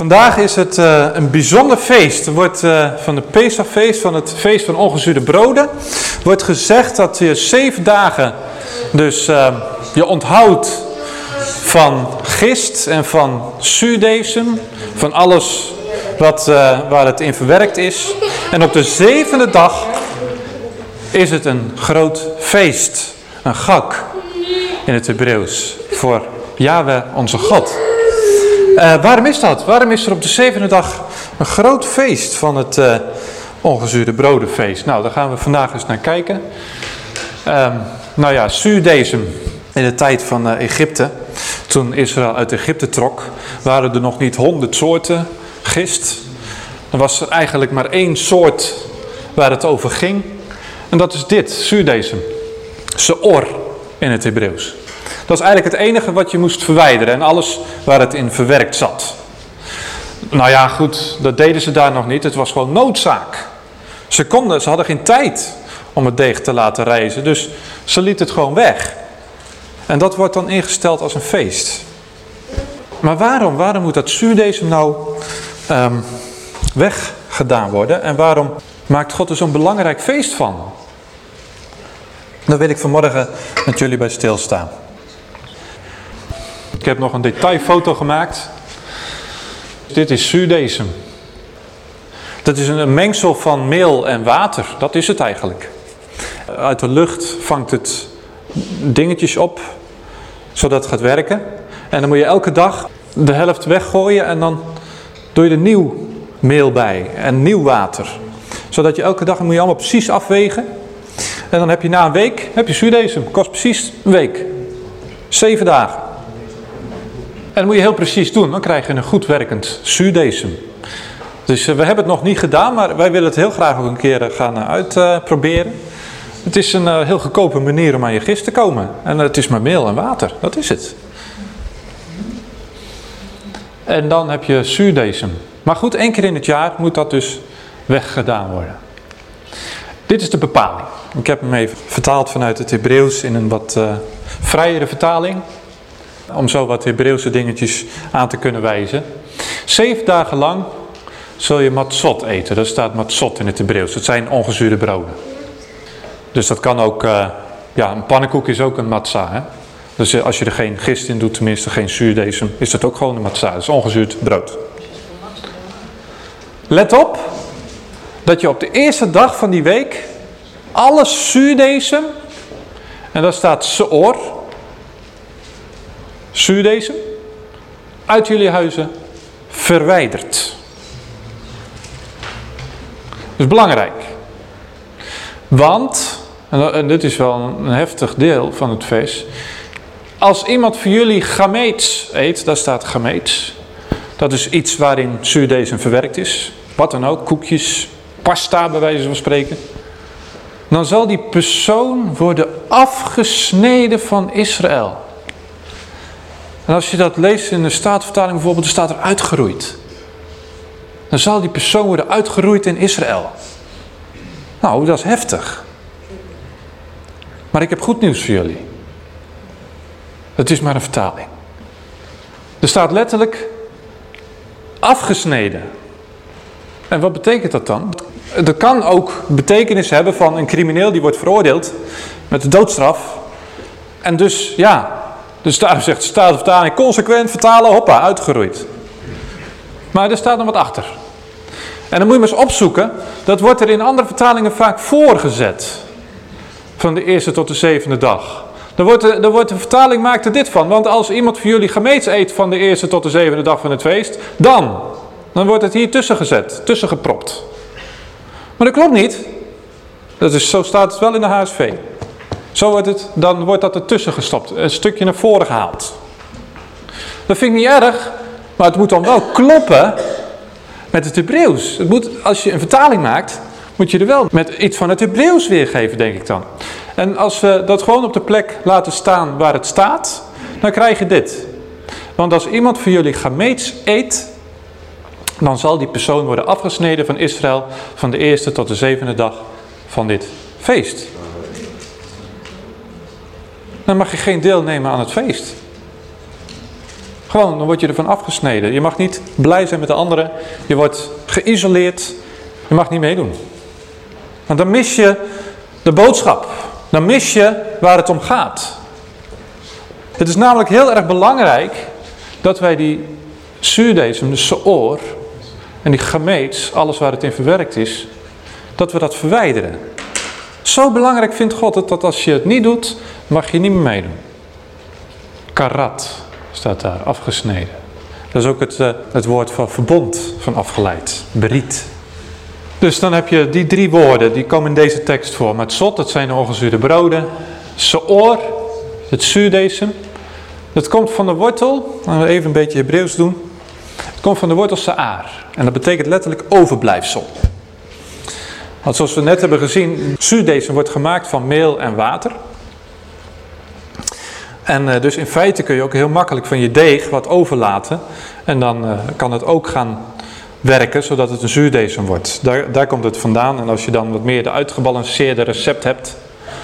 Vandaag is het eh, een bijzonder feest. Er wordt eh, van het Pesachfeest, van het feest van ongezuurde broden, wordt gezegd dat je zeven dagen dus eh, je onthoudt van gist en van zuurdesem, van alles wat, waar het in verwerkt is. En op de zevende dag is het een groot feest, een gak in het Hebreeuws, voor Yahweh onze God. Eh, waarom is dat? Waarom is er op de zevende dag een groot feest van het eh, ongezuurde brodenfeest? Nou, daar gaan we vandaag eens naar kijken. Ehm, nou ja, zuurdesem in de tijd van eh, Egypte, toen Israël uit Egypte trok, waren er nog niet honderd soorten gist. Er was er eigenlijk maar één soort waar het over ging. En dat is dit, zuurdesem. Seor in het Hebreeuws. Dat is eigenlijk het enige wat je moest verwijderen en alles waar het in verwerkt zat. Nou ja, goed, dat deden ze daar nog niet. Het was gewoon noodzaak. Ze, konden, ze hadden geen tijd om het deeg te laten rijzen, dus ze liet het gewoon weg. En dat wordt dan ingesteld als een feest. Maar waarom? Waarom moet dat zuurdesem nou ehm, weggedaan worden? En waarom maakt God er zo'n belangrijk feest van? Daar wil ik vanmorgen met jullie bij stilstaan. Ik heb nog een detailfoto gemaakt. Dit is zuurdesem. Dat is een mengsel van meel en water. Dat is het eigenlijk. Uit de lucht vangt het dingetjes op, zodat het gaat werken. En dan moet je elke dag de helft weggooien en dan doe je er nieuw meel bij en nieuw water. Zodat je elke dag, moet je allemaal precies afwegen. En dan heb je na een week, heb je. Kost precies een week. Zeven dagen. En dat moet je heel precies doen. Dan krijg je een goed werkend zuurdesem. Dus uh, we hebben het nog niet gedaan, maar wij willen het heel graag ook een keer uh, gaan uh, uitproberen. het is een heel goedkope manier om aan je gist te komen. En het is maar meel en water. Dat is het. En dan heb je zuurdesem. Maar goed, één keer in het jaar moet dat dus weggedaan worden. Dit is de bepaling. Ik heb hem even vertaald vanuit het Hebreeuws in een wat vrijere vertaling. Om zo wat Hebreeuwse dingetjes aan te kunnen wijzen. Zeven dagen lang zul je matzot eten. Dat staat matzot in het Hebreeuws. Dat zijn ongezuurde broden. Dus dat kan ook, uh, ja een pannenkoek is ook een matzah. Hè? Dus als je er geen gist in doet, tenminste geen zuurdesem, is dat ook gewoon een matzah. Dat is ongezuurd brood. Let op dat je op de eerste dag van die week alles zuurdesem, en daar staat seor, zuurdesem, uit jullie huizen verwijdert. Dat is belangrijk. Want, en dit is wel een heftig deel van het feest, als iemand voor jullie gameets eet, daar staat gameets, dat is iets waarin zuurdesem verwerkt is, wat dan ook, koekjes, pasta bij wijze van spreken. Dan zal die persoon worden afgesneden van Israël. En als je dat leest in de Staatvertaling bijvoorbeeld, dan staat er uitgeroeid. Dan zal die persoon worden uitgeroeid in Israël. Nou, dat is heftig. Maar ik heb goed nieuws voor jullie. Het is maar een vertaling. Er staat letterlijk afgesneden. En wat betekent dat dan? Dat kan ook betekenis hebben van een crimineel die wordt veroordeeld met de doodstraf. En dus, ja, dus daar zegt de Statenvertaling consequent vertalen, hoppa, uitgeroeid. Maar er staat nog wat achter. En dan moet je maar eens opzoeken, dat wordt er in andere vertalingen vaak voorgezet. Van de eerste tot de zevende dag. Dan wordt de, wordt de vertaling maakt er dit van. Want als iemand van jullie gemeets eet van de eerste tot de zevende dag van het feest, dan, dan wordt het hier tussen gezet, tussen gepropt. Maar dat klopt niet. Dat is, zo staat het wel in de HSV. Zo wordt het, dan wordt dat ertussen gestopt. Een stukje naar voren gehaald. Dat vind ik niet erg. Maar het moet dan wel kloppen met het Hebreeuws. Het moet, als je een vertaling maakt, moet je er wel met iets van het Hebreeuws weergeven, denk ik dan. En als we dat gewoon op de plek laten staan waar het staat, dan krijg je dit. Want als iemand van jullie gameets eet, dan zal die persoon worden afgesneden van Israël van de eerste tot de zevende dag van dit feest. Dan mag je geen deel nemen aan het feest. Gewoon, dan word je ervan afgesneden. Je mag niet blij zijn met de anderen. Je wordt geïsoleerd. Je mag niet meedoen. Want dan mis je de boodschap. Dan mis je waar het om gaat. Het is namelijk heel erg belangrijk dat wij die zuurdesem, de seor en die gameets, alles waar het in verwerkt is, dat we dat verwijderen. Zo belangrijk vindt God het dat als je het niet doet, mag je niet meer meedoen. Karat staat daar, afgesneden. Dat is ook het, uh, het woord van verbond van afgeleid, beriet. Dus dan heb je die drie woorden, die komen in deze tekst voor. Met zot, dat zijn de ongezuurde broden. Seor, het zuurdesem. Dat komt van de wortel, laten we even een beetje Hebreeuws doen. Het komt van de wortel saar. En dat betekent letterlijk overblijfsel. Want zoals we net hebben gezien, zuurdesem wordt gemaakt van meel en water. En uh, dus in feite kun je ook heel makkelijk van je deeg wat overlaten. En dan uh, kan het ook gaan werken, zodat het een zuurdesem wordt. Daar, daar komt het vandaan. En als je dan wat meer de uitgebalanceerde recept hebt,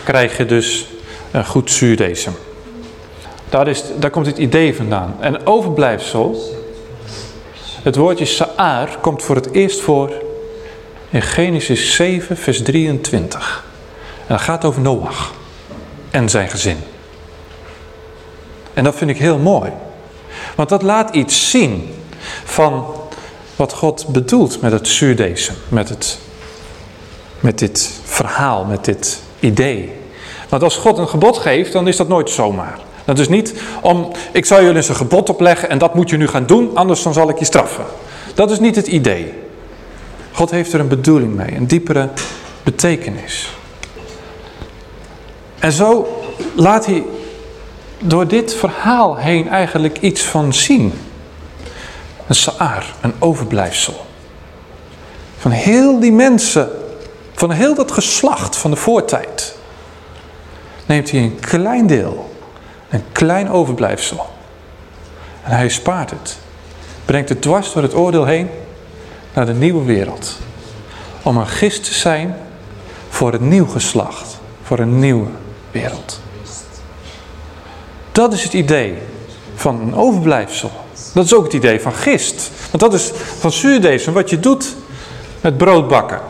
krijg je dus een goed zuurdesem. Daar, is, daar komt het idee vandaan. En overblijfsel, het woordje saar, komt voor het eerst voor in Genesis 7, vers 23. En dat gaat over Noach en zijn gezin. En dat vind ik heel mooi. Want dat laat iets zien van wat God bedoelt met het zuurdesem, met, het, met dit verhaal, met dit idee. Want als God een gebod geeft, dan is dat nooit zomaar. Dat is niet om, ik zal jullie eens een gebod opleggen en dat moet je nu gaan doen, anders dan zal ik je straffen. Dat is niet het idee. God heeft er een bedoeling mee, een diepere betekenis. En zo laat hij door dit verhaal heen eigenlijk iets van zien. Een saar, een overblijfsel. Van heel die mensen, van heel dat geslacht van de voortijd. Neemt hij een klein deel, een klein overblijfsel. En hij spaart het. Brengt het dwars door het oordeel heen naar de nieuwe wereld. Om een gist te zijn voor een nieuw geslacht. Voor een nieuwe wereld. Dat is het idee van een overblijfsel. Dat is ook het idee van gist. Want dat is van zuurdesem wat je doet met brood bakken.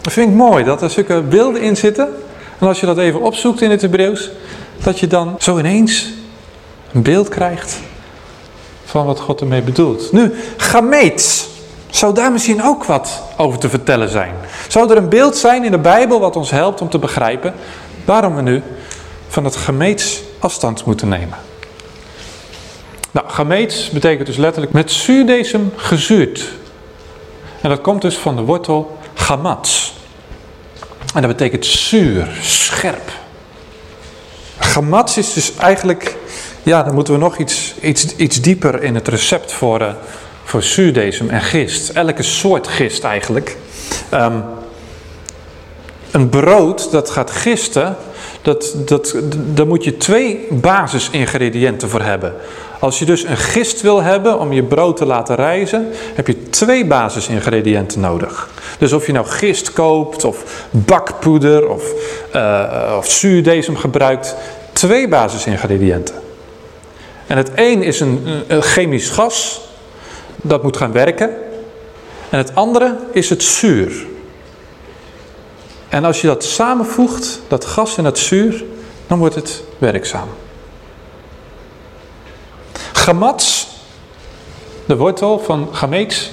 Dat vind ik mooi, dat er zulke beelden in zitten. En als je dat even opzoekt in het Hebreeuws, dat je dan zo ineens een beeld krijgt van wat God ermee bedoelt. Nu, gameets. Zou daar misschien ook wat over te vertellen zijn? Zou er een beeld zijn in de Bijbel wat ons helpt om te begrijpen waarom we nu van het gemeets afstand moeten nemen? Nou, gameets betekent dus letterlijk met zuurdesem gezuurd. En dat komt dus van de wortel gamats. En dat betekent zuur, scherp. Gamats is dus eigenlijk, ja, dan moeten we nog iets, iets, iets dieper in het recept voor, uh, voor zuurdesem en gist. Elke soort gist eigenlijk. Um, een brood dat gaat gisten, dat, dat, daar moet je twee basisingrediënten voor hebben. Als je dus een gist wil hebben om je brood te laten rijzen, heb je twee basisingrediënten nodig. Dus of je nou gist koopt, of bakpoeder, of, uh, of zuurdesem gebruikt, twee basisingrediënten. En het een is een, een chemisch gas, dat moet gaan werken. En het andere is het zuur. En als je dat samenvoegt, dat gas en het zuur, dan wordt het werkzaam. Gamats, de wortel van gameets,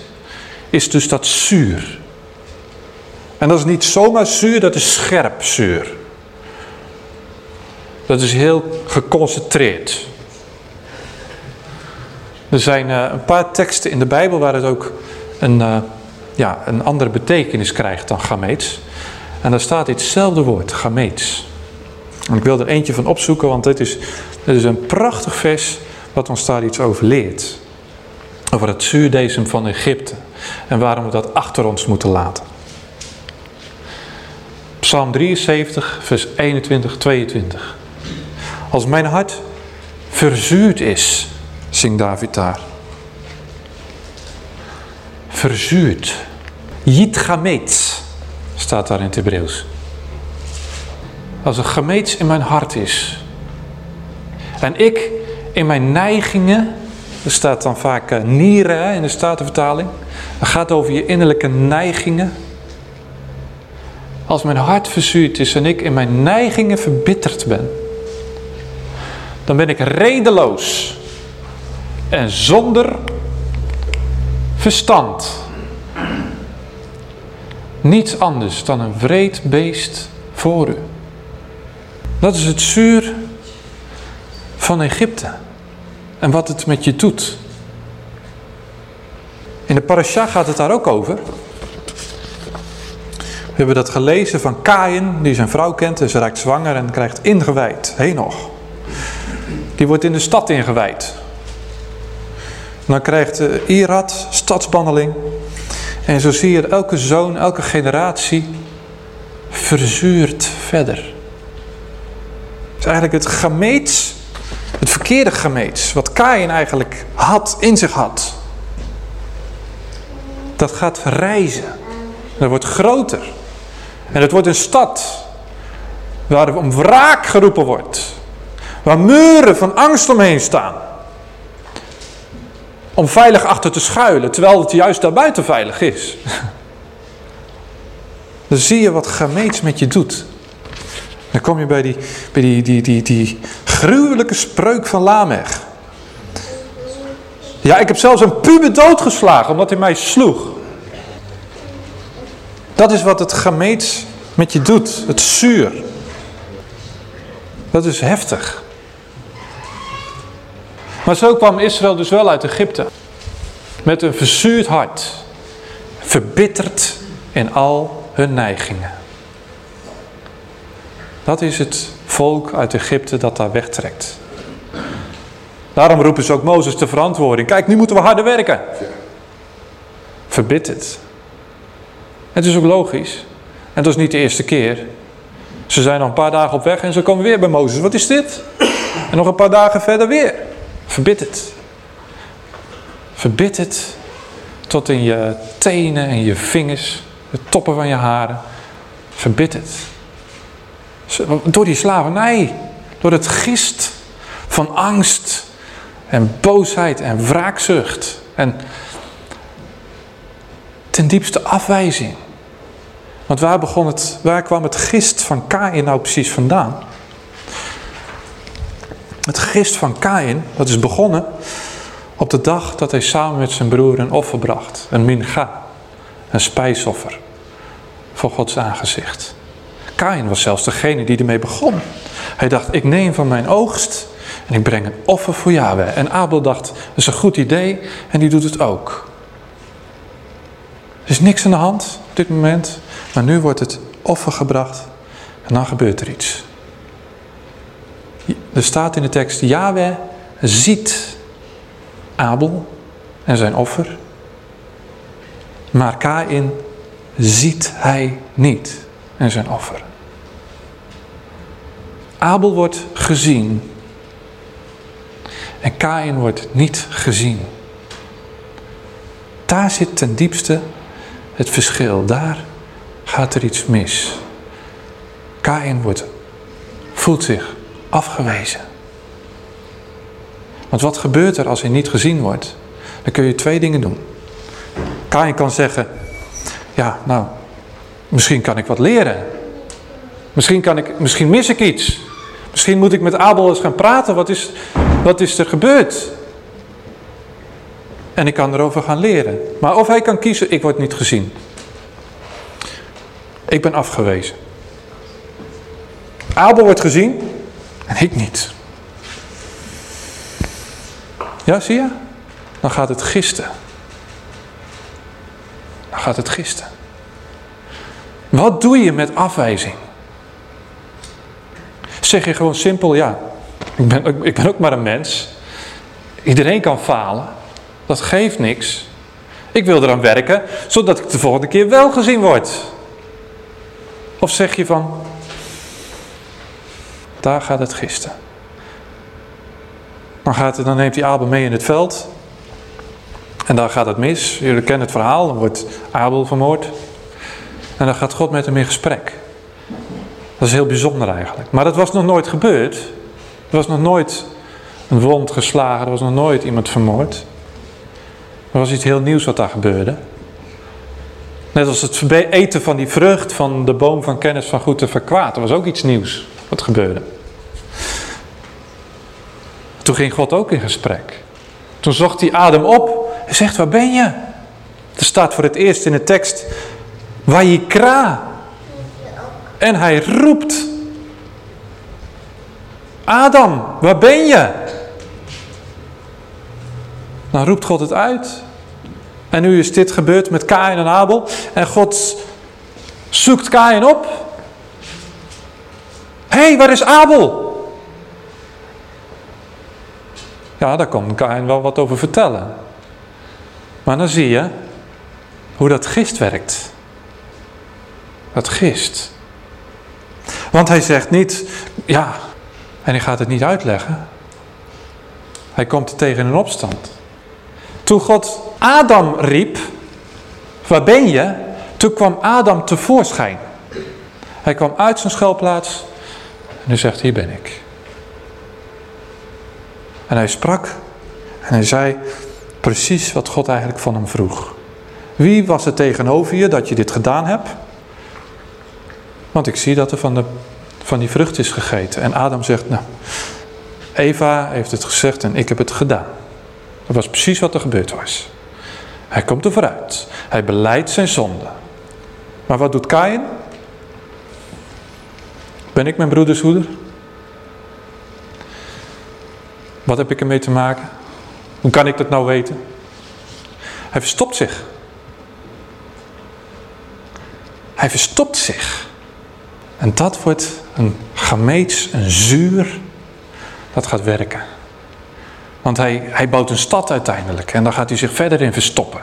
is dus dat zuur. En dat is niet zomaar zuur, dat is scherp zuur. Dat is heel geconcentreerd. Er zijn uh, een paar teksten in de Bijbel waar het ook een, uh, ja, een andere betekenis krijgt dan gameets. En daar staat hetzelfde woord, gameets. En ik wil er eentje van opzoeken, want dit is, dit is een prachtig vers wat ons daar iets over leert. Over het zuurdesem van Egypte. En waarom we dat achter ons moeten laten. Psalm 73, vers 21, 22. Als mijn hart verzuurd is, zingt David daar. Verzuurd. Yitgameets staat daar in het Hebreeuws. Als een gemeets in mijn hart is. En ik in mijn neigingen, er staat dan vaak uh, nieren in de Statenvertaling. Het gaat over je innerlijke neigingen. Als mijn hart verzuurd is en ik in mijn neigingen verbitterd ben. Dan ben ik redeloos. En zonder verstand. Niets anders dan een wreed beest voor u. Dat is het zuur van Egypte. En wat het met je doet. In de parasha gaat het daar ook over. We hebben dat gelezen van Kain, die zijn vrouw kent en ze raakt zwanger en krijgt ingewijd. Henoch. Die wordt in de stad ingewijd. Dan krijgt uh, Irad stadsbandeling. En zo zie je elke zoon, elke generatie verzuurt verder. Het is eigenlijk het gemeets, het verkeerde gemeets, wat Kain eigenlijk had, in zich had. Dat gaat reizen. Dat wordt groter. En het wordt een stad waar om wraak geroepen wordt. Waar muren van angst omheen staan. Om veilig achter te schuilen, terwijl het juist daarbuiten veilig is. Dan zie je wat gemeets met je doet. Dan kom je bij die, bij die, die, die, die gruwelijke spreuk van Lamech. Ja, ik heb zelfs een puber doodgeslagen omdat hij mij sloeg. Dat is wat het gemeets met je doet. Het zuur. Dat is heftig. Maar zo kwam Israël dus wel uit Egypte. Met een verzuurd hart. Verbitterd in al hun neigingen. Dat is het volk uit Egypte dat daar wegtrekt. Daarom roepen ze ook Mozes te verantwoording. Kijk, nu moeten we harder werken. Verbitterd. Het is ook logisch. En dat is niet de eerste keer. Ze zijn nog een paar dagen op weg en ze komen weer bij Mozes. Wat is dit? En nog een paar dagen verder weer. Verbitterd. Verbitterd tot in je tenen en je vingers, de toppen van je haren. Verbitterd. Door die slavernij, door het gist van angst en boosheid en wraakzucht en ten diepste afwijzing. Want waar, begon het, waar kwam het gist van Kain nou precies vandaan? Het gist van Kain, dat is begonnen op de dag dat hij samen met zijn broer een offer bracht. Een mincha, een spijsoffer voor Gods aangezicht. Kain was zelfs degene die ermee begon. Hij dacht, ik neem van mijn oogst en ik breng een offer voor Yahweh. En Abel dacht, dat is een goed idee en die doet het ook. Er is niks aan de hand op dit moment, maar nu wordt het offer gebracht en dan gebeurt er iets. Er staat in de tekst, Yahweh ziet Abel en zijn offer, maar Kain ziet hij niet en zijn offer. Abel wordt gezien en Kain wordt niet gezien. Daar zit ten diepste het verschil. Daar gaat er iets mis. Kain wordt, voelt zich afgewezen. Want wat gebeurt er als hij niet gezien wordt? Dan kun je twee dingen doen. Kain kan zeggen, ja nou, misschien kan ik wat leren. Misschien, kan ik, misschien mis ik iets. Misschien moet ik met Abel eens gaan praten. Wat is, wat is er gebeurd? En ik kan erover gaan leren. Maar of hij kan kiezen, ik word niet gezien. Ik ben afgewezen. Abel wordt gezien en ik niet. Ja, zie je? Dan gaat het gisten. Dan gaat het gisten. Wat doe je met afwijzing? Zeg je gewoon simpel, ja, ik ben, ik ben ook maar een mens. Iedereen kan falen. dat geeft niks. Ik wil eraan werken, zodat ik de volgende keer wel gezien word. Of zeg je van, daar gaat het gisten. Dan, gaat het, dan neemt hij Abel mee in het veld. En daar gaat het mis. Jullie kennen het verhaal. Dan wordt Abel vermoord. En dan gaat God met hem in gesprek. Dat is heel bijzonder eigenlijk. Maar dat was nog nooit gebeurd. Er was nog nooit een wond geslagen. Er was nog nooit iemand vermoord. Er was iets heel nieuws wat daar gebeurde. Net als het eten van die vrucht van de boom van kennis van goed en van kwaad. Er was ook iets nieuws wat gebeurde. Toen ging God ook in gesprek. Toen zocht hij Adam op en zegt, waar ben je? Er staat voor het eerst in de tekst, Wajikra. En hij roept, Adam, waar ben je? Dan roept God het uit. En nu is dit gebeurd met Kain en Abel. En God zoekt Kain op. Hé, hey, waar is Abel? Ja, daar kan Kain wel wat over vertellen. Maar dan zie je hoe dat gist werkt. Dat gist. Want hij zegt niet, ja, en hij gaat het niet uitleggen. Hij komt tegen in opstand. Toen God Adam riep, waar ben je? Toen kwam Adam tevoorschijn. Hij kwam uit zijn schuilplaats hij zegt, hier ben ik. En hij sprak en hij zei precies wat God eigenlijk van hem vroeg. Wie was er tegenover je dat je dit gedaan hebt? Want ik zie dat er van, de, van die vrucht is gegeten. En Adam zegt, nou, Eva heeft het gezegd en ik heb het gedaan. Dat was precies wat er gebeurd was. Hij komt er vooruit. Hij beleidt zijn zonde. Maar wat doet Kain? Ben ik mijn broeders hoeder? Wat heb ik ermee te maken? Hoe kan ik dat nou weten? Hij verstopt zich. Hij verstopt zich. En dat wordt een gameets, een zuur, dat gaat werken. Want hij, hij bouwt een stad uiteindelijk en dan gaat hij zich verder in verstoppen.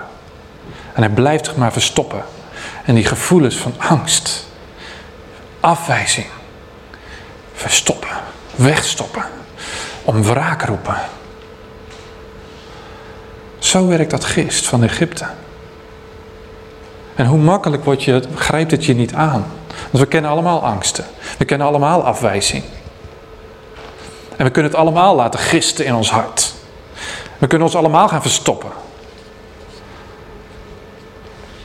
En hij blijft zich maar verstoppen. En die gevoelens van angst, afwijzing, verstoppen, wegstoppen, om wraak roepen. Zo werkt dat gist van Egypte. En hoe makkelijk wordt je, grijpt het je niet aan. Want we kennen allemaal angsten. We kennen allemaal afwijzing. En we kunnen het allemaal laten gisten in ons hart. We kunnen ons allemaal gaan verstoppen.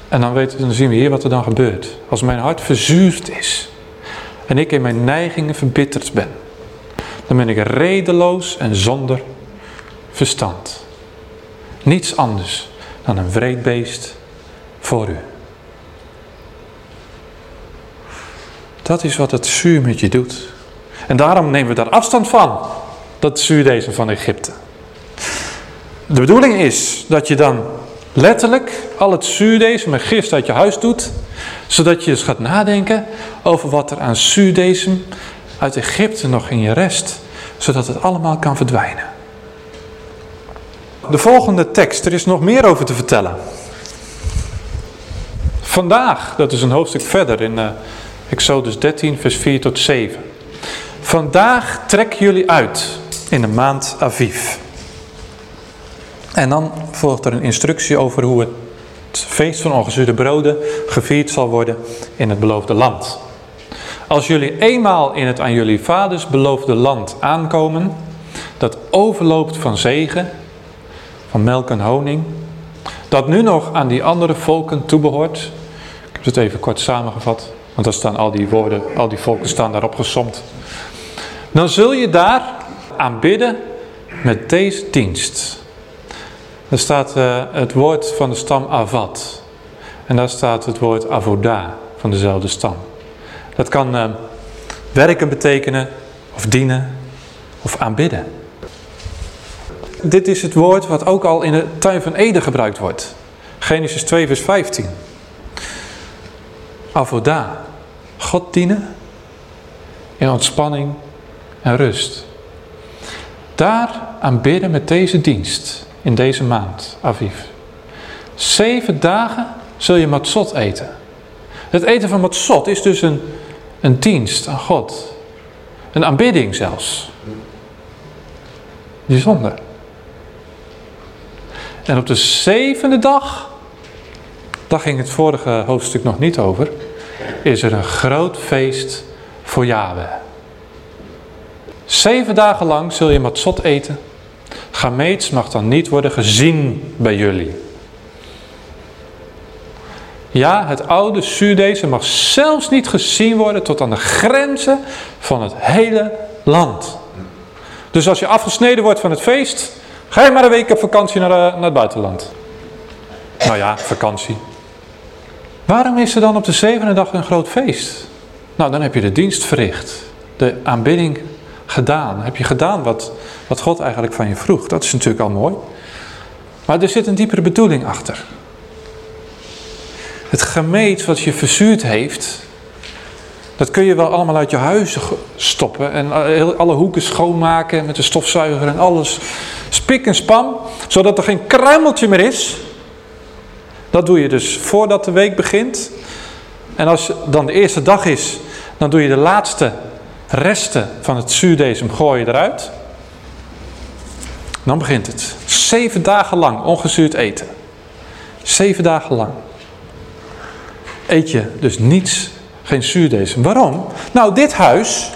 En dan, weten, dan zien we hier wat er dan gebeurt. Als mijn hart verzuurd is en ik in mijn neigingen verbitterd ben, dan ben ik redeloos en zonder verstand. Niets anders dan een wreed beest voor u. Dat is wat het zuur met je doet. En daarom nemen we daar afstand van. Dat zuurdezen van Egypte. De bedoeling is dat je dan letterlijk al het zuurdezen met gist uit je huis doet. Zodat je eens gaat nadenken over wat er aan zuurdezen uit Egypte nog in je rest. Zodat het allemaal kan verdwijnen. De volgende tekst, er is nog meer over te vertellen. Vandaag, dat is een hoofdstuk verder in uh, Exodus 13 vers 4 tot 7. Vandaag trek jullie uit in de maand Aviv. En dan volgt er een instructie over hoe het feest van ongezuurde broden gevierd zal worden in het beloofde land. Als jullie eenmaal in het aan jullie vaders beloofde land aankomen, dat overloopt van zegen, van melk en honing, dat nu nog aan die andere volken toebehoort. Ik heb het even kort samengevat, want daar staan al die woorden, al die volken staan daarop gesomd. Dan zul je daar aanbidden met deze dienst. Er staat uh, het woord van de stam Avad. En daar staat het woord Avoda van dezelfde stam. Dat kan uh, werken betekenen, of dienen, of aanbidden. Dit is het woord wat ook al in de tuin van Eden gebruikt wordt. Genesis 2 vers 15. Avoda. God dienen in ontspanning en rust. Daar aanbidden met deze dienst in deze maand, Aviv. Zeven dagen zul je matzot eten. Het eten van matzot is dus een, een dienst aan God. Een aanbidding zelfs. Bijzonder. En op de zevende dag, daar ging het vorige hoofdstuk nog niet over, is er een groot feest voor Yahweh. Zeven dagen lang zul je matzot eten. Gameets mag dan niet worden gezien bij jullie. Ja, het oude Sudezen mag zelfs niet gezien worden tot aan de grenzen van het hele land. Dus als je afgesneden wordt van het feest, ga je maar een week op vakantie naar, eh, naar het buitenland. Nou ja, vakantie. Waarom is er dan op de zevende dag een groot feest? Nou, dan heb je de dienst verricht. De aanbidding gedaan. Heb je gedaan wat, wat God eigenlijk van je vroeg. Dat is natuurlijk al mooi. Maar er zit een diepere bedoeling achter. Het gemeet wat je verzuurd heeft, dat kun je wel allemaal uit je huis stoppen en alle hoeken schoonmaken met de stofzuiger en alles spik en span, zodat er geen kruimeltje meer is. Dat doe je dus voordat de week begint. En als dan de eerste dag is, dan doe je de laatste resten van het zuurdesem gooi je eruit. Dan begint het. Zeven dagen lang ongezuurd eten. Zeven dagen lang. Eet je dus niets, geen zuurdesem. Waarom? Nou, dit huis,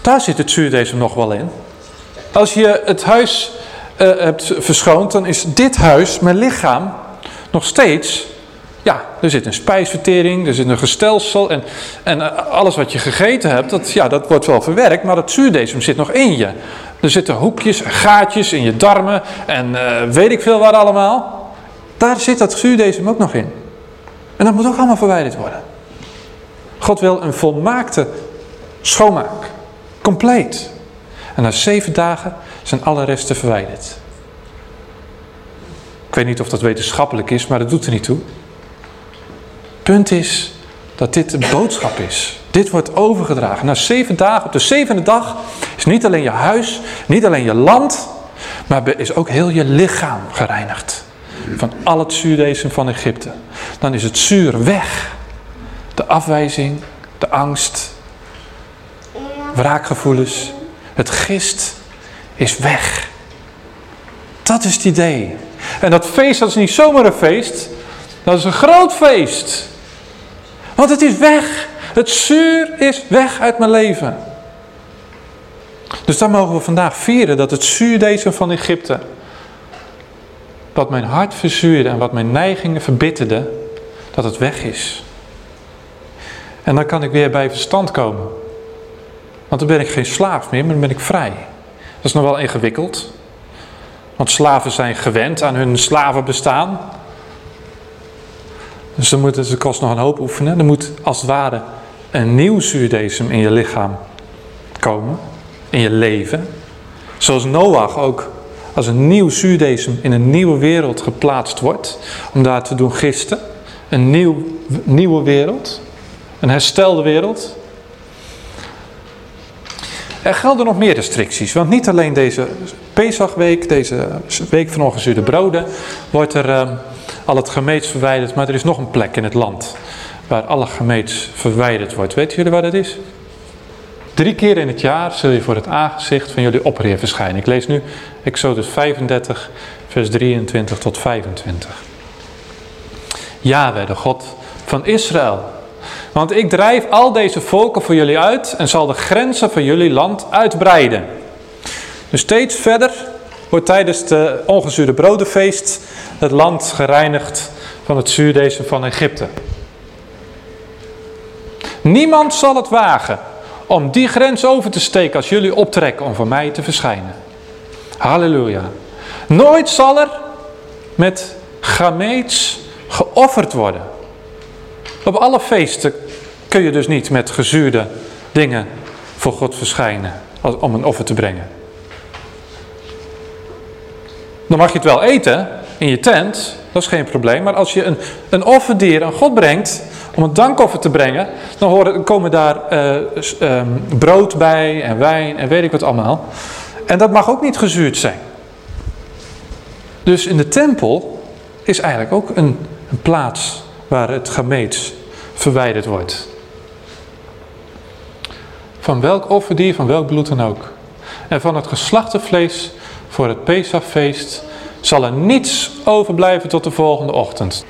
daar zit het zuurdesem nog wel in. Als je het huis uh, hebt verschoond, dan is dit huis, mijn lichaam, nog steeds ja, er zit een spijsvertering, er zit een gestelsel en, en eh, alles wat je gegeten hebt, dat, ja, dat wordt wel verwerkt, maar het zuurdesem zit nog in je. Er zitten hoekjes, gaatjes in je darmen en uh, weet ik veel waar allemaal. Daar zit dat zuurdesem ook nog in. En dat moet ook allemaal verwijderd worden. God wil een volmaakte schoonmaak. Compleet. En na zeven dagen zijn alle resten verwijderd. Ik weet niet of dat wetenschappelijk is, maar dat doet er niet toe. Punt is dat dit een boodschap is. Dit wordt overgedragen. Na zeven dagen, op de zevende dag, is niet alleen je huis, niet alleen je land, maar is ook heel je lichaam gereinigd. Van al het zuurdesem van Egypte. Dan is het zuur weg. De afwijzing, de angst, wraakgevoelens, het gist is weg. Dat is het idee. En dat feest, dat is niet zomaar een feest. Dat is een groot feest. Want het is weg. Het zuur is weg uit mijn leven. Dus dan mogen we vandaag vieren dat het zuurdesem van Egypte, wat mijn hart verzuurde en wat mijn neigingen verbitterde, dat het weg is. En dan kan ik weer bij verstand komen. Want dan ben ik geen slaaf meer, maar dan ben ik vrij. Dat is nog wel ingewikkeld. Want slaven zijn gewend aan hun slavenbestaan. Dus dan moet, het kost nog een hoop oefenen. Er moet als het ware een nieuw zuurdesem in je lichaam komen. In je leven. Zoals Noach ook als een nieuw zuurdesem in een nieuwe wereld geplaatst wordt. Om daar te doen gisten. Een nieuw, nieuwe wereld. Een herstelde wereld. Er gelden nog meer restricties, want niet alleen deze Pesachweek, deze week van ongezuurde broden, wordt er uh, al het gemeets verwijderd, maar er is nog een plek in het land waar alle gemeets verwijderd wordt. Weten jullie waar dat is? Drie keer in het jaar zul je voor het aangezicht van jullie opheer verschijnen. Ik lees nu Exodus 35, vers 23 tot 25. Yahweh, de God van Israël, want ik drijf al deze volken voor jullie uit en zal de grenzen van jullie land uitbreiden. Dus steeds verder wordt tijdens de ongezuurde brodenfeest het land gereinigd van het zuurdesem van Egypte. Niemand zal het wagen om die grens over te steken als jullie optrekken om voor mij te verschijnen. Halleluja. Nooit zal er met gameets geofferd worden. Op alle feesten kun je dus niet met gezuurde dingen voor God verschijnen om een offer te brengen. Dan mag je het wel eten in je tent, dat is geen probleem. Maar als je een, een offerdier aan God brengt, om een dankoffer te brengen, dan horen, komen daar uh, brood bij en wijn en weet ik wat allemaal. En dat mag ook niet gezuurd zijn. Dus in de tempel is eigenlijk ook een, een plaats waar het gameets verwijderd wordt. Van welk offerdier, van welk bloed dan ook. En van het geslachte vlees voor het Pesachfeest zal er niets overblijven tot de volgende ochtend.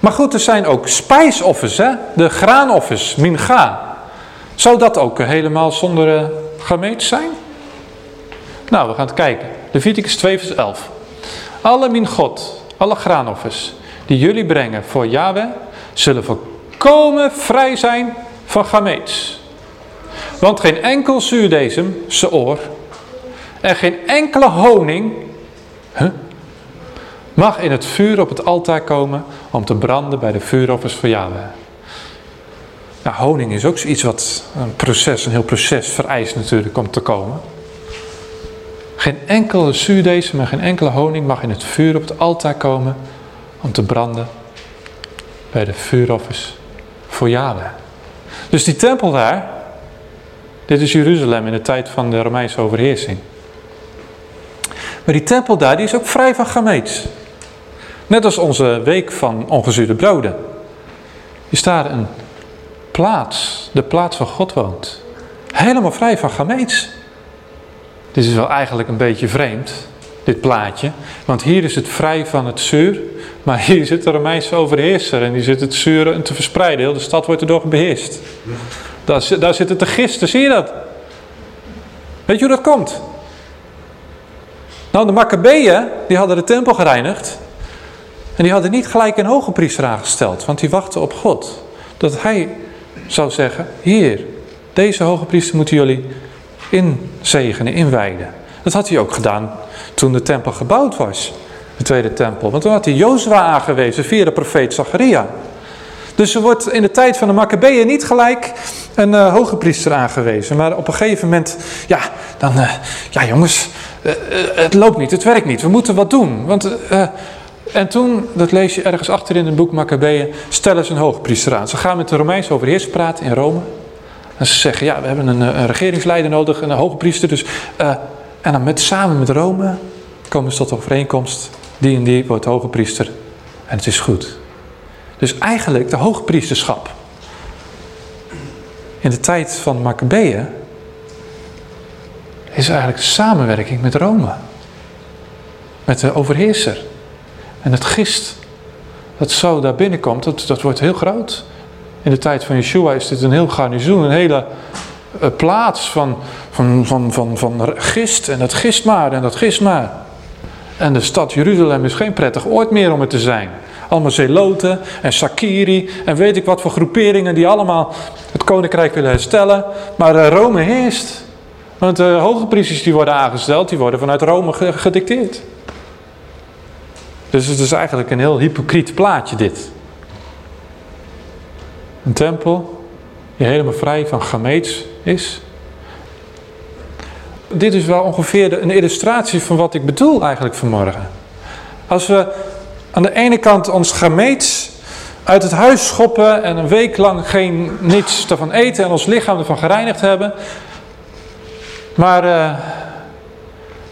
Maar goed, er zijn ook spijsoffers, hè? de graanoffers, mincha. Zou dat ook helemaal zonder uh, zijn? Nou, we gaan het kijken. Leviticus 2 vers 11. Alle minchot, alle graanoffers die jullie brengen voor Yahweh, zullen volkomen vrij zijn van gameets. Want geen enkel zuurdesem, oor, en geen enkele honing mag in het vuur op het altaar komen om te branden bij de vuuroffers voor Yahweh. Nou, honing is ook iets wat een proces, een heel proces vereist natuurlijk om te komen. Geen enkele zuurdesem maar geen enkele honing mag in het vuur op het altaar komen om te branden bij de vuuroffers voor Yahweh. Dus die tempel daar, dit is Jeruzalem in de tijd van de Romeinse overheersing. Maar die tempel daar, die is ook vrij van gameets. Net als onze week van ongezuurde broden. Je staat een plaats, de plaats waar God woont. Helemaal vrij van gameets. Dit is wel eigenlijk een beetje vreemd, dit plaatje. Want hier is het vrij van het zuur. Maar hier zit de Romeinse overheerser en die zit het zuren te verspreiden. Heel de stad wordt erdoor beheerst. Daar, daar zit het te gisten, zie je dat? Weet je hoe dat komt? Nou, de Maccabeeën, die hadden de tempel gereinigd. En die hadden niet gelijk een hoge priester aangesteld, want die wachten op God. Dat hij zou zeggen, hier, deze hoge priester moeten jullie inzegenen, inwijden. Dat had hij ook gedaan toen de tempel gebouwd was, de tweede tempel. Want toen had hij Jozua aangewezen via de profeet Zacharia. Dus er wordt in de tijd van de Maccabeeën niet gelijk een uh, hoge priester aangewezen. Maar op een gegeven moment, ja, dan, uh, ja jongens, uh, het loopt niet, het werkt niet. We moeten wat doen. Want, en toen, dat lees je ergens achter in het boek Maccabeeën, stellen ze een hoge priester aan. Ze gaan met de Romeinse overheers praten in Rome. En ze zeggen, ja, we hebben een, regeringsleider nodig, een hoge priester. Dus, en dan met, samen met Rome komen ze tot overeenkomst. Die en die wordt hoge priester. En het is goed. Dus eigenlijk de hoogpriesterschap. In de tijd van Maccabeeën is eigenlijk de samenwerking met Rome. Met de overheerser. En het gist dat zo daar binnenkomt, dat, dat wordt heel groot. In de tijd van Yeshua is dit een heel garnizoen, een hele uh, plaats van, van, van, van, van gist. En dat gist maar en dat gist maar. En de stad Jeruzalem is geen prettig oord meer om het te zijn. Allemaal zeloten en Sakiri en weet ik wat voor groeperingen die allemaal het koninkrijk willen herstellen. Maar uh, Rome heerst. Want de hoge priesters die worden aangesteld, die worden vanuit Rome gedicteerd. Dus het is eigenlijk een heel hypocriet plaatje dit. Een tempel die helemaal vrij van gameets is. Dit is wel ongeveer een illustratie van wat ik bedoel eigenlijk vanmorgen. Als we aan de ene kant ons gameets uit het huis schoppen en een week lang geen, niets ervan eten en ons lichaam ervan gereinigd hebben. Maar uh,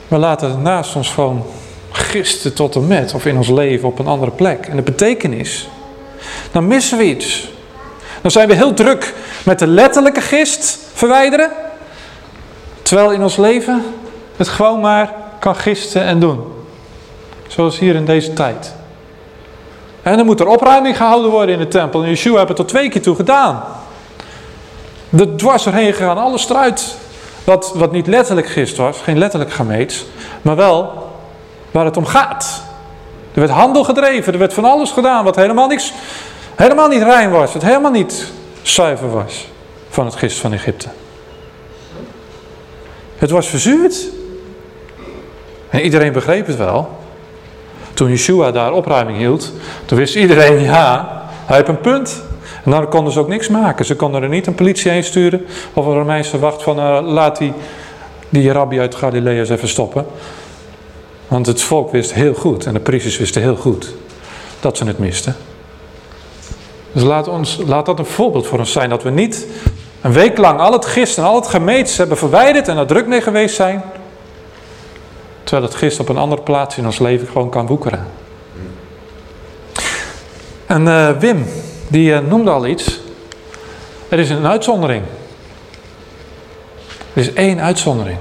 we laten het naast ons gewoon gisten tot en met of in ons leven op een andere plek. En de betekenis, dan missen we iets. Dan zijn we heel druk met de letterlijke gist verwijderen. Terwijl in ons leven het gewoon maar kan gisten en doen. Zoals hier in deze tijd. En dan moet er opruiming gehouden worden in de tempel. En Yeshua heeft het tot twee keer toe gedaan. De dwars erheen gegaan, alles eruit. Wat, wat niet letterlijk gist was, geen letterlijk gemeet, maar wel waar het om gaat. Er werd handel gedreven, er werd van alles gedaan wat helemaal, niks, helemaal niet rein was, wat helemaal niet zuiver was van het gist van Egypte. Het was verzuurd. En iedereen begreep het wel. Toen Yeshua daar opruiming hield, toen wist iedereen, ja, hij heeft een punt. En dan konden ze ook niks maken. Ze konden er niet een politie heen sturen of een Romeinse wacht van uh, laat die, die rabbi uit Galilea eens even stoppen. Want het volk wist heel goed en de priesters wisten heel goed dat ze het misten. Dus laat, ons, laat dat een voorbeeld voor ons zijn dat we niet een week lang al het gist en al het gemeets hebben verwijderd en er druk mee geweest zijn. Terwijl het gist op een andere plaats in ons leven gewoon kan woekeren. En eh, Wim, die uh, noemde al iets. Er is een uitzondering. Er is één uitzondering.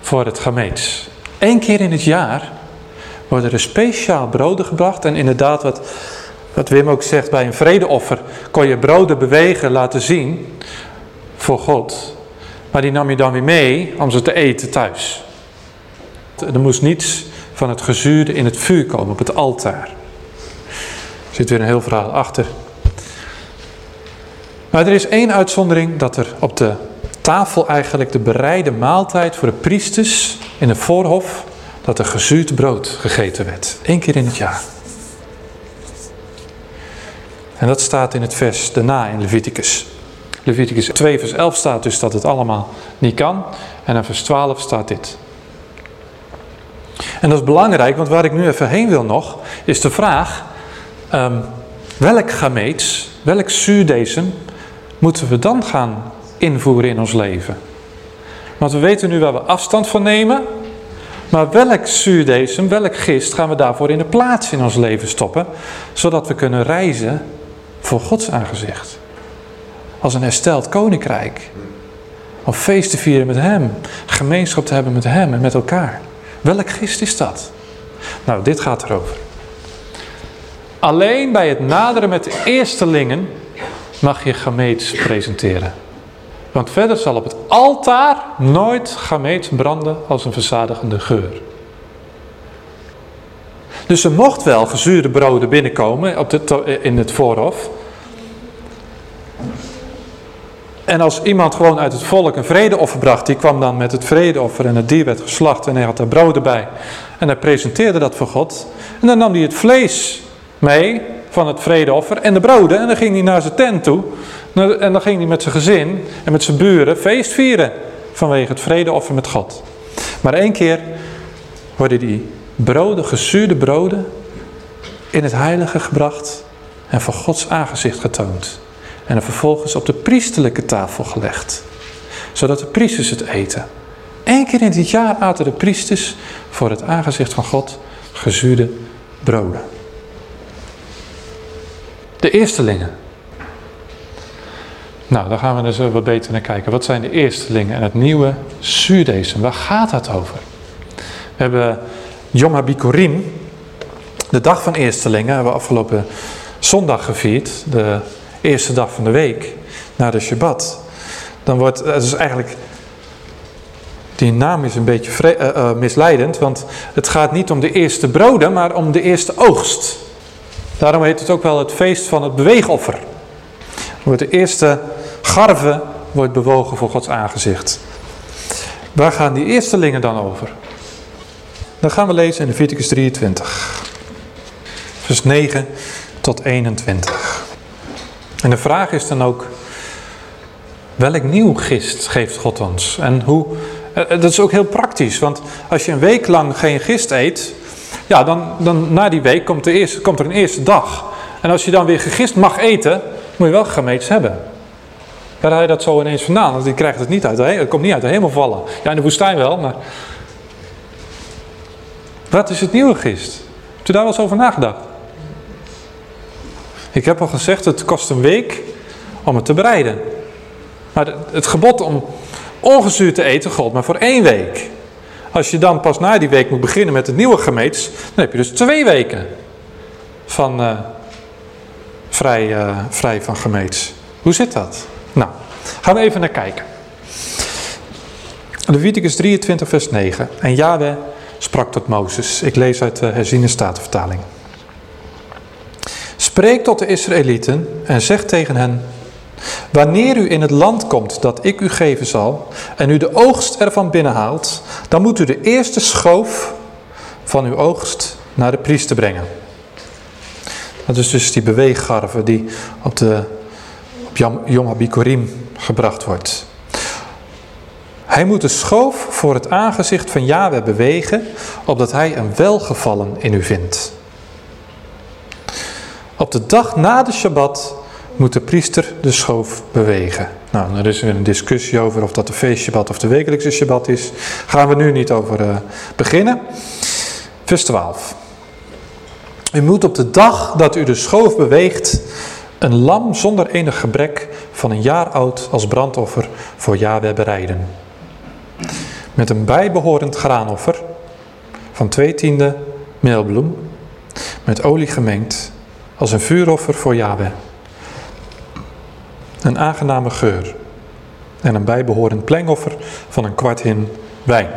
Voor het gemeets. Eén keer in het jaar worden er speciaal broden gebracht. En inderdaad, wat, wat Wim ook zegt, bij een vredeoffer kon je broden bewegen, laten zien voor God. Maar die nam je dan weer mee om ze te eten thuis. Er moest niets van het gezuurde in het vuur komen op het altaar. Er zit weer een heel verhaal achter. Maar er is één uitzondering dat er op de tafel eigenlijk de bereide maaltijd voor de priesters in het voorhof, dat er gezuurd brood gegeten werd. Eén keer in het jaar. En dat staat in het vers daarna in Leviticus. Leviticus 2 vers 11 staat dus dat het allemaal niet kan. En in vers 12 staat dit. En dat is belangrijk, want waar ik nu even heen wil nog, is de vraag... Um, welk gameets, welk zuurdesem moeten we dan gaan invoeren in ons leven? Want we weten nu waar we afstand van nemen. Maar welk zuurdesem, welk gist gaan we daarvoor in de plaats in ons leven stoppen? Zodat we kunnen reizen voor Gods aangezicht. Als een hersteld koninkrijk. Om feest te vieren met Hem. Gemeenschap te hebben met Hem en met elkaar. Welk gist is dat? Nou, dit gaat erover. Alleen bij het naderen met de eerstelingen mag je gameets presenteren. Want verder zal op het altaar nooit gameets branden als een verzadigende geur. Dus er mocht wel gezuurde broden binnenkomen op de, in het voorhof. En als iemand gewoon uit het volk een vredeoffer bracht, die kwam dan met het vredeoffer en het dier werd geslacht en hij had er broden bij. En hij presenteerde dat voor God. En dan nam hij het vlees mee van het vredeoffer en de broden en dan ging hij naar zijn tent toe. En dan ging hij met zijn gezin en met zijn buren feest vieren vanwege het vredeoffer met God. Maar één keer worden die broden, gezuurde broden, in het heilige gebracht en voor Gods aangezicht getoond. En vervolgens op de priesterlijke tafel gelegd. Zodat de priesters het eten. Eén keer in dit jaar aten de priesters voor het aangezicht van God gezuurde broden. De eerstelingen. Nou, daar gaan we dus wat beter naar kijken. Wat zijn de eerstelingen en het nieuwe zuurdesem? Waar gaat dat over? We hebben Yom HaBikurim, de dag van eerstelingen, hebben we afgelopen zondag gevierd. De eerste dag van de week, na de Shabbat. Dan wordt, het is eigenlijk, die naam is een beetje uh, misleidend, want het gaat niet om de eerste broden, maar om de eerste oogst. Daarom heet het ook wel het feest van het beweegoffer. Wordt de eerste garve wordt bewogen voor Gods aangezicht. Waar gaan die eerstelingen dan over? Dan gaan we lezen in Leviticus 23. Vers 9 tot 21. En de vraag is dan ook, welk nieuw gist geeft God ons? En hoe, eh, dat is ook heel praktisch, want als je een week lang geen gist eet, ja, dan, dan na die week komt, komt er een eerste dag. En als je dan weer gegist mag eten, moet je wel gemeets hebben. Waar haal je dat zo ineens vandaan? Want die krijgt het niet uit Het komt niet uit de hemel vallen. Ja, in de woestijn wel, maar... Wat is het nieuwe gist? Hebt u daar wel eens over nagedacht? Ik heb al gezegd, het kost een week om het te bereiden. Maar het gebod om ongezuurd te eten gold maar voor één week. Als je dan pas na die week moet beginnen met het nieuwe gemeets, dan heb je dus twee weken van uh, vrij, uh, vrij van gemeets. Hoe zit dat? Nou, gaan we even naar kijken. Leviticus 23 vers 9. En Yahweh sprak tot Mozes. Ik lees uit de herziene statenvertaling. Spreek tot de Israëlieten en zeg tegen hen, Wanneer u in het land komt dat ik u geven zal en u de oogst ervan binnenhaalt, dan moet u de eerste schoof van uw oogst naar de priester brengen. Dat is dus die beweeggarve die op, de, op Yom gebracht wordt. Hij moet de schoof voor het aangezicht van Yahweh bewegen, opdat hij een welgevallen in u vindt. Op de dag na de Shabbat moet de priester de schoof bewegen. Nou, er is een discussie over of dat de feestshabbat of de wekelijkse shabbat is. Gaan we nu niet over uh, beginnen. Vers 12. U moet op de dag dat u de schoof beweegt een lam zonder enig gebrek van een jaar oud als brandoffer voor Yahweh bereiden. Met een bijbehorend graanoffer van twee tiende meelbloem met olie gemengd als een vuuroffer voor Yahweh. Een aangename geur en een bijbehorend plengoffer van een kwart hin wijn.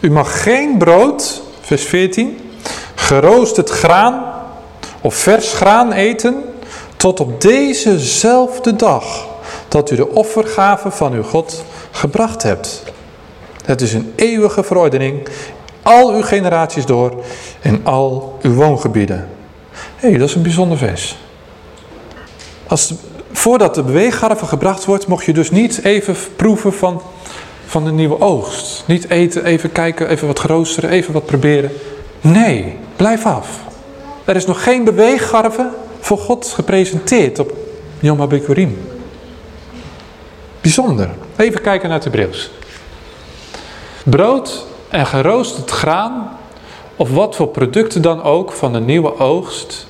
U mag geen brood, vers 14, geroosterd graan of vers graan eten tot op dezezelfde dag dat u de offergave van uw God gebracht hebt. Het is een eeuwige verordening, al uw generaties door in al uw woongebieden. Hé, hey, dat is een bijzonder vers. Als voordat de beweeggarve gebracht wordt, mocht je dus niet even proeven van, van de nieuwe oogst. Niet eten, even kijken, even wat geroosteren, even wat proberen. Nee, blijf af. Er is nog geen beweeggarve voor God gepresenteerd op Yom HaBikurim. Bijzonder. Even kijken naar het Hebreeuws. Brood en geroosterd graan, of wat voor producten dan ook van de nieuwe oogst,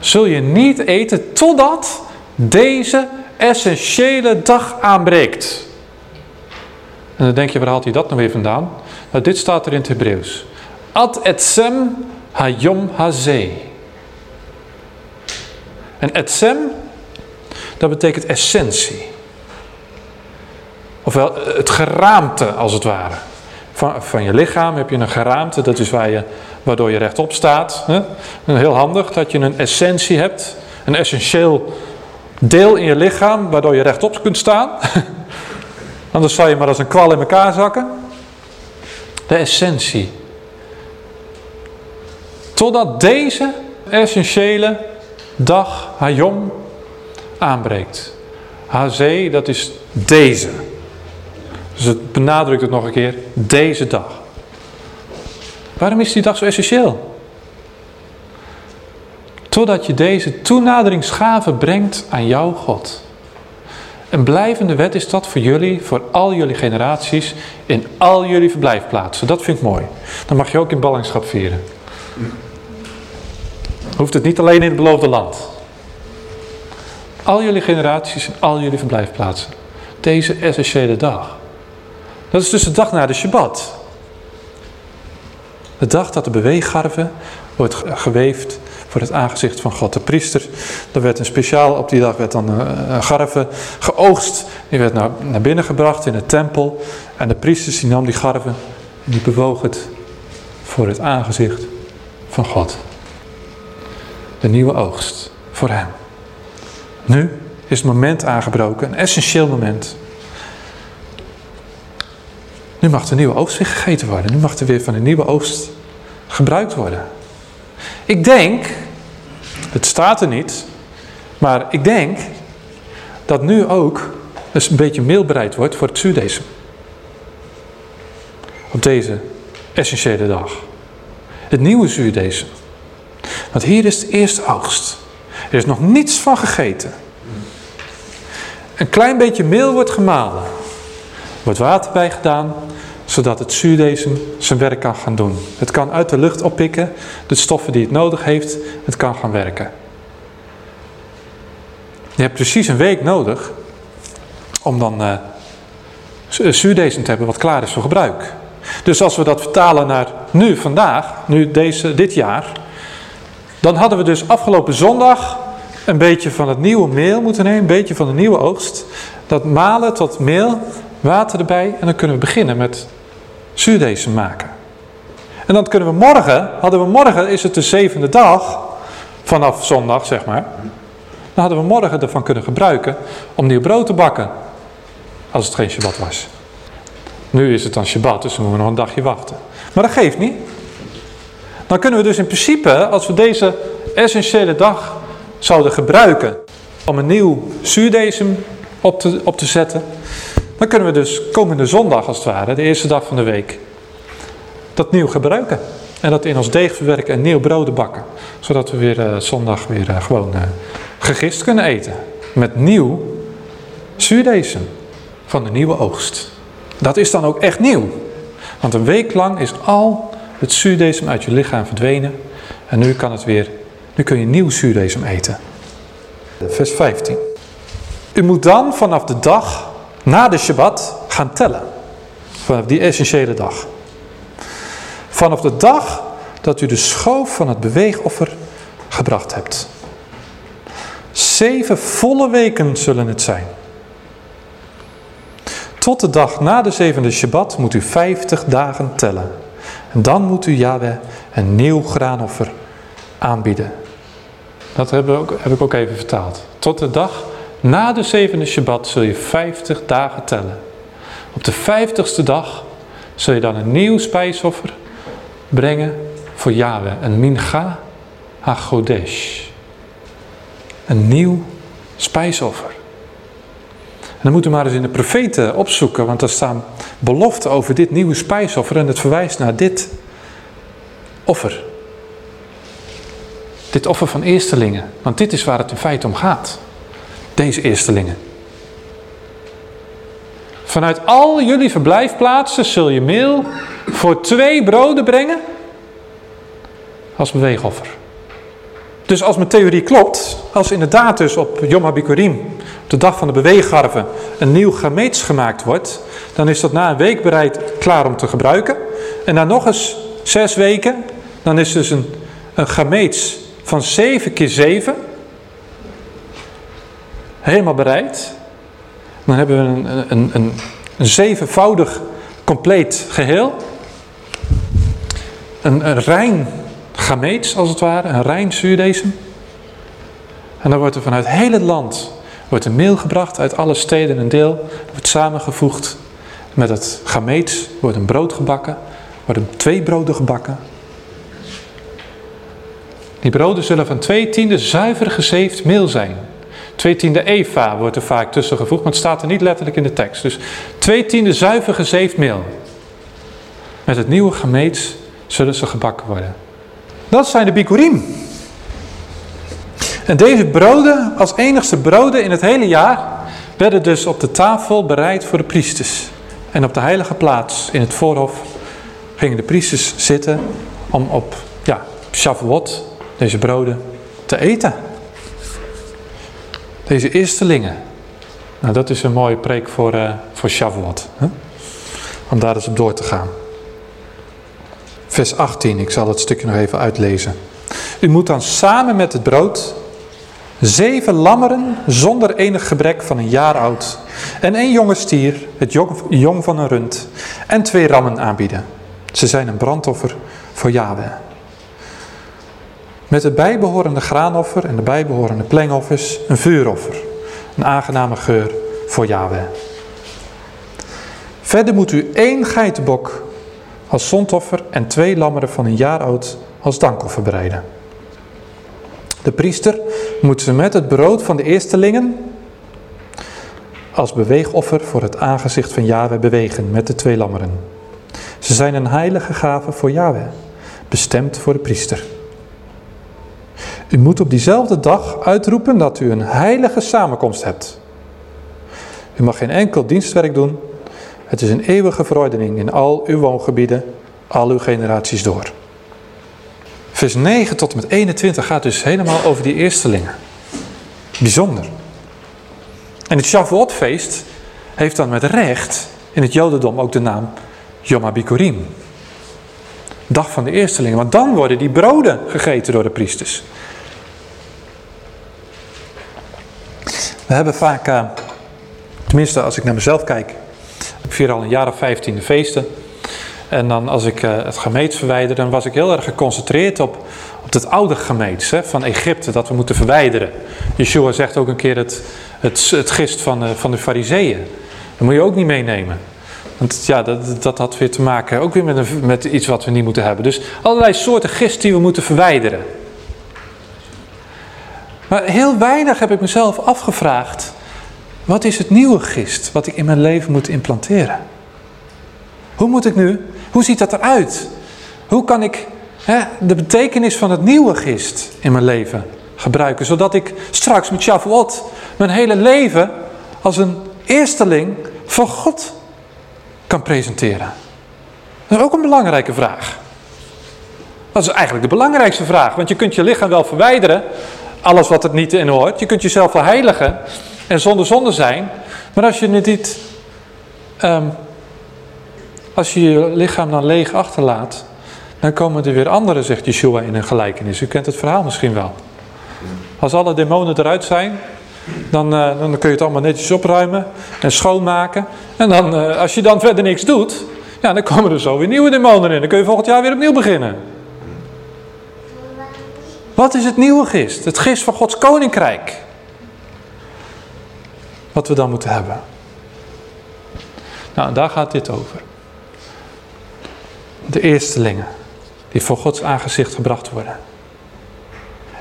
zul je niet eten totdat deze essentiële dag aanbreekt. En dan denk je, waar haalt hij dat nou weer vandaan? Nou, dit staat er in het Hebreeuws. Ad etsem hayom hazeh. En etsem, dat betekent essentie. Ofwel het geraamte als het ware. Van, van je lichaam heb je een geraamte, dat is waar je, waardoor je rechtop staat. Hè? Heel handig dat je een essentie hebt, een essentieel deel in je lichaam waardoor je rechtop kunt staan. Anders zou je maar als een kwal in elkaar zakken. De essentie. Totdat deze essentiële dag, Hayom, aanbreekt. HZ, dat is deze. Dus het benadrukt het nog een keer, deze dag. Waarom is die dag zo essentieel? Totdat je deze toenaderingsgave brengt aan jouw God. Een blijvende wet is dat voor jullie, voor al jullie generaties, in al jullie verblijfplaatsen. Dat vind ik mooi. Dan mag je ook in ballingschap vieren. Hoeft het niet alleen in het beloofde land. Al jullie generaties in al jullie verblijfplaatsen. Deze essentiële dag. Dat is dus de dag na de Shabbat. De dag dat de beweeggarve wordt geweefd voor het aangezicht van God. De priester, er werd een speciaal, op die dag werd dan een garve geoogst. Die werd naar, naar binnen gebracht in de tempel. En de priesters die nam die garve en die bewoog het voor het aangezicht van God. De nieuwe oogst voor hem. Nu is het moment aangebroken, een essentieel moment. Nu mag de nieuwe oogst weer gegeten worden. Nu mag er weer van de nieuwe oogst gebruikt worden. Ik denk, het staat er niet, maar ik denk dat nu ook dus een beetje meel bereid wordt voor het zuurdesem. Op deze essentiële dag. Het nieuwe zuurdesem. Want hier is de eerste oogst. Er is nog niets van gegeten. Een klein beetje meel wordt gemalen. Er wordt water bij gedaan zodat het zuurdesem zijn werk kan gaan doen. Het kan uit de lucht oppikken, de stoffen die het nodig heeft, het kan gaan werken. Je hebt precies een week nodig om dan uh, zuurdesem te hebben wat klaar is voor gebruik. Dus als we dat vertalen naar nu, vandaag, nu deze, dit jaar, dan hadden we dus afgelopen zondag een beetje van het nieuwe meel moeten nemen, een beetje van de nieuwe oogst. Dat malen tot meel, water erbij en dan kunnen we beginnen met zuurdesem maken. En dan kunnen we morgen, hadden we morgen, is het de zevende dag, vanaf zondag zeg maar. Dan hadden we morgen ervan kunnen gebruiken om nieuw brood te bakken. Als het geen Shabbat was. Nu is het dan Shabbat, dus dan moeten we nog een dagje wachten. Maar dat geeft niet. Dan kunnen we dus in principe, als we deze essentiële dag zouden gebruiken om een nieuw zuurdesem op te, op te zetten, dan kunnen we dus komende zondag als het ware, de eerste dag van de week, dat nieuw gebruiken. En dat in ons deeg verwerken en nieuw brood bakken. Zodat we weer uh, zondag weer uh, gewoon uh, gegist kunnen eten. met nieuw zuurdesem van de nieuwe oogst. Dat is dan ook echt nieuw. Want een week lang is al het zuurdesem uit je lichaam verdwenen. En nu kan het weer, nu kun je nieuw zuurdesem eten. Vers 15. U moet dan vanaf de dag na de Shabbat gaan tellen. Vanaf die essentiële dag. Vanaf de dag dat u de schoof van het beweegoffer gebracht hebt. Zeven volle weken zullen het zijn. Tot de dag na de zevende Shabbat moet u vijftig dagen tellen. En dan moet u Yahweh een nieuw graanoffer aanbieden. Dat heb ik, ook, heb ik ook even vertaald. Tot de dag na de zevende Shabbat zul je vijftig dagen tellen. Op de vijftigste dag zul je dan een nieuw spijsoffer brengen voor Yahweh. Een mincha hagodesh. Een nieuw spijsoffer. En dan moet u maar eens in de profeten opzoeken, want er staan beloften over dit nieuwe spijsoffer en het verwijst naar dit offer. Dit offer van eerstelingen, want dit is waar het in feite om gaat. Deze eerstelingen. Vanuit al jullie verblijfplaatsen zul je meel voor twee broden brengen als beweegoffer. Dus als mijn theorie klopt, als inderdaad dus op Yom HaBikurim, de dag van de beweeggarven, een nieuw gameets gemaakt wordt, dan is dat na een week bereid klaar om te gebruiken. En na nog eens zes weken, dan is dus een, een gameets van 7 keer 7 helemaal bereid. Dan hebben we een, een, een, een zevenvoudig compleet geheel. Een, een rein gameets als het ware, een rein zuurdesem. En dan wordt er vanuit heel het land wordt een meel gebracht uit alle steden en deel. Wordt samengevoegd met het gameets, wordt een brood gebakken, worden twee broden gebakken. Die broden zullen van twee tiende zuiver gezeefd meel zijn. Twee tiende eva wordt er vaak tussen gevoegd, maar het staat er niet letterlijk in de tekst. Dus twee tiende zuiver gezeefd meel. Met het nieuwe gemeet zullen ze gebakken worden. Dat zijn de bikurim. En deze broden, als enigste broden in het hele jaar, werden dus op de tafel bereid voor de priesters. En op de heilige plaats in het voorhof gingen de priesters zitten om op ja, Shavuot deze broden te eten. Deze eerstelingen. Nou, dat is een mooie preek voor, uh, voor Shavuot. Hè? Om daar eens op door te gaan. Vers 18, ik zal het stukje nog even uitlezen. U moet dan samen met het brood zeven lammeren zonder enig gebrek van een jaar oud en één jonge stier, het jong van een rund, en twee rammen aanbieden. Ze zijn een brandoffer voor Yahweh. Met het bijbehorende graanoffer en de bijbehorende plengoffers een vuuroffer. Een aangename geur voor Yahweh. Verder moet u één geitenbok als zondoffer en twee lammeren van een jaar oud als dankoffer bereiden. De priester moet ze met het brood van de eerstelingen als beweegoffer voor het aangezicht van Yahweh bewegen met de twee lammeren. Ze zijn een heilige gave voor Yahweh, bestemd voor de priester. U moet op diezelfde dag uitroepen dat u een heilige samenkomst hebt. U mag geen enkel dienstwerk doen. Het is een eeuwige verordening in al uw woongebieden, al uw generaties door. Vers 9 tot en met 21 gaat dus helemaal over die eerstelingen. Bijzonder. En het Shavuotfeest heeft dan met recht in het Jodendom ook de naam Yom HaBikurim. Dag van de eerstelingen. Want dan worden die broden gegeten door de priesters. We hebben vaak, uh, tenminste als ik naar mezelf kijk, ik vier al een jaar of vijftien feesten. En dan als ik uh, het gemeet verwijder, dan was ik heel erg geconcentreerd op, op het oude gemeet hè, van Egypte, dat we moeten verwijderen. Yeshua zegt ook een keer het, het, het gist van van de fariseeën. Dat moet je ook niet meenemen. Want ja, dat, dat had weer te maken ook weer met, een, met iets wat we niet moeten hebben. Dus allerlei soorten gist die we moeten verwijderen. Maar heel weinig heb ik mezelf afgevraagd. Wat is het nieuwe gist wat ik in mijn leven moet implanteren? Hoe moet ik nu, hoe ziet dat eruit? Hoe kan ik hè, de betekenis van het nieuwe gist in mijn leven gebruiken? Zodat ik straks met Shavuot mijn hele leven als een eersteling van God kan presenteren? Dat is ook een belangrijke vraag. Dat is eigenlijk de belangrijkste vraag. Want je kunt je lichaam wel verwijderen. Alles wat het niet in hoort. Je kunt jezelf wel heiligen. En zonder zonde zijn. Maar als je niet... ehm, als je je lichaam dan leeg achterlaat. Dan komen er weer anderen, zegt Yeshua in een gelijkenis. U kent het verhaal misschien wel. Als alle demonen eruit zijn. Dan, eh, dan kun je het allemaal netjes opruimen. En schoonmaken. En dan, eh, als je dan verder niks doet. Ja, dan komen er zo weer nieuwe demonen in. Dan kun je volgend jaar weer opnieuw beginnen. Wat is het nieuwe gist? Het gist van Gods koninkrijk. Wat we dan moeten hebben. Nou, daar gaat dit over. De eerstelingen. Die voor Gods aangezicht gebracht worden.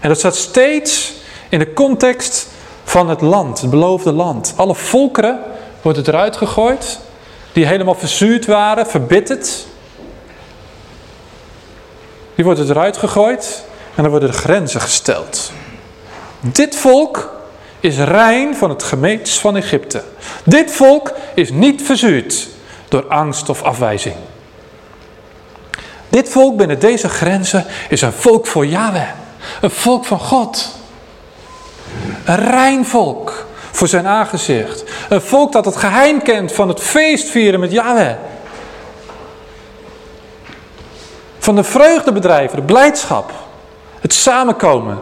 En dat staat steeds in de context van het land, het beloofde land. Alle volkeren worden eruit gegooid. Die helemaal verzuurd waren, verbitterd. Die worden eruit gegooid. En dan worden de grenzen gesteld. Dit volk is rein van het gemeets van Egypte. Dit volk is niet verzuurd door angst of afwijzing. Dit volk binnen deze grenzen is een volk voor Yahweh. Een volk van God. Een rein volk voor zijn aangezicht. Een volk dat het geheim kent van het feest vieren met Yahweh. Van de vreugdebedrijven, de blijdschap. Het samenkomen.